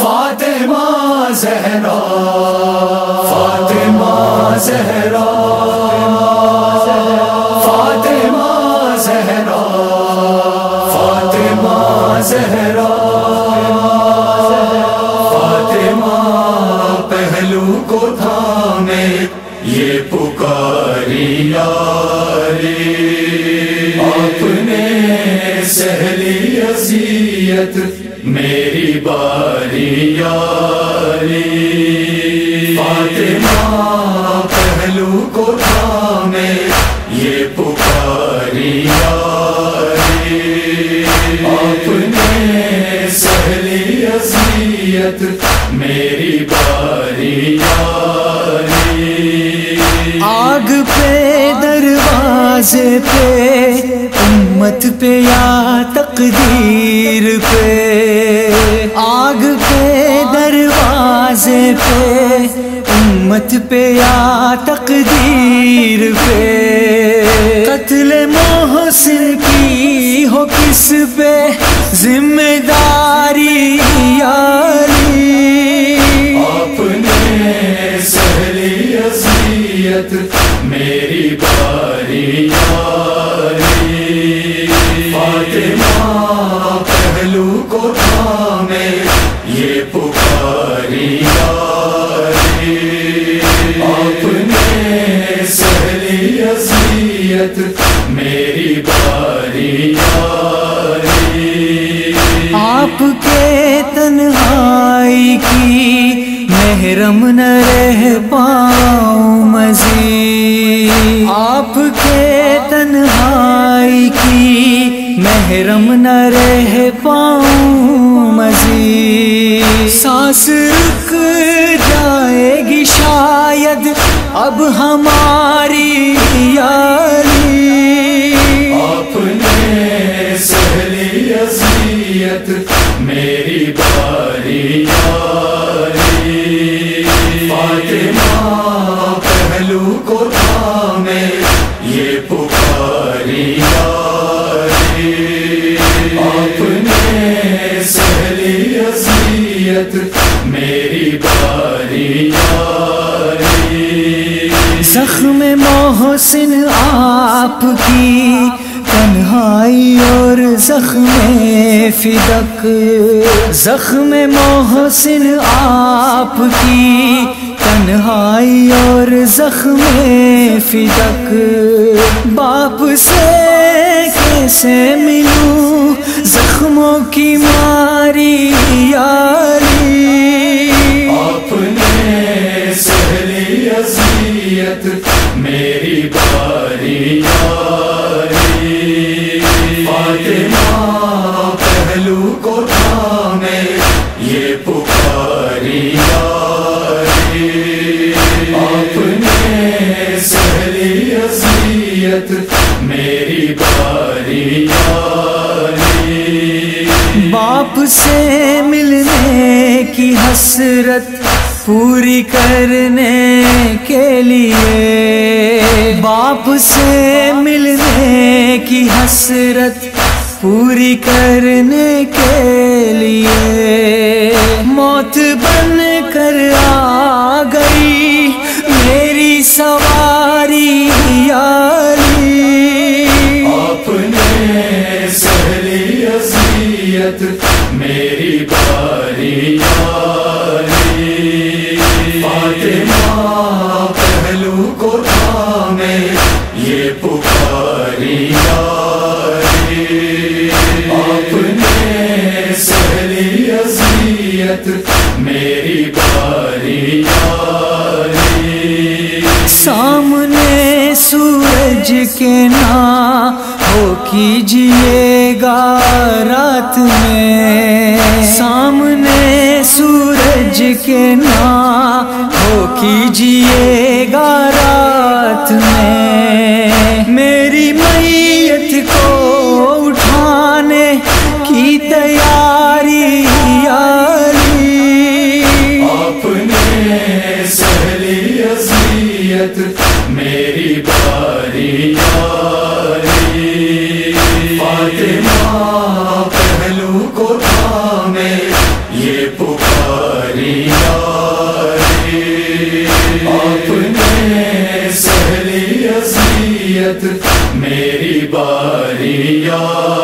فاطمہ زہرا فاطمہ زہرا فاطمہ زہرا فاطمہ زہرا، فاطمہ پہلو کو تھامے یہ پکاری یاری۔ آپ نے سہلی اذیت میری باری یاری۔ فاطمہ پہلو کو تھامے، یہ پکاری یاری۔ آپ نے سہلی اذیت، میری باری یاری۔ آگ پہ دروازے پہ امت پہ یا تقدیر پہ، آگ پہ، دروازے پہ، امت پہ یا تقدیر پہ۔ قتل محسن کی ہو کس پہ؟ ذمہ داری یاری۔ آپ نے سہلی اذیت، میری باری اذیت میری باری یاری۔ آپ کے تنہائی کی محرم نہ رہ پاؤں مزید۔ آپ کے تنہائی کی محرم نہ رہ پاؤں مزید۔ سانس رک جائے گی شاید اب ہماری یاری۔ اذیت میری باری یاری زخم محسن آپ کی، تنہائی اور زخم فدق۔ زخم محسن آپ کی، تنہائی اور زخم فدق۔ باپ سے کیسے ملوں؟ زخموں کی ماری یاری اذیت میری باری یاری۔ فاطمہ پہلو کو تھامے، یہ پکاری یاری۔ آپ نے سہلی اذیت، میری باری یاری۔ باپ سے ملنے کی حسرت پوری کرنے کے لیے، باپ سے ملنے کی حسرت پوری کرنے کے لیے۔ موت بن کر آ گئی، میری سواری یاری۔ آپ نے سہلی اذیت، میری باری میں سورج کے نا ہو کیجیے گا رات میں۔ سامنے سورج کے نا ہو کیجیے گا رات میں۔ میری مئی میری باری یا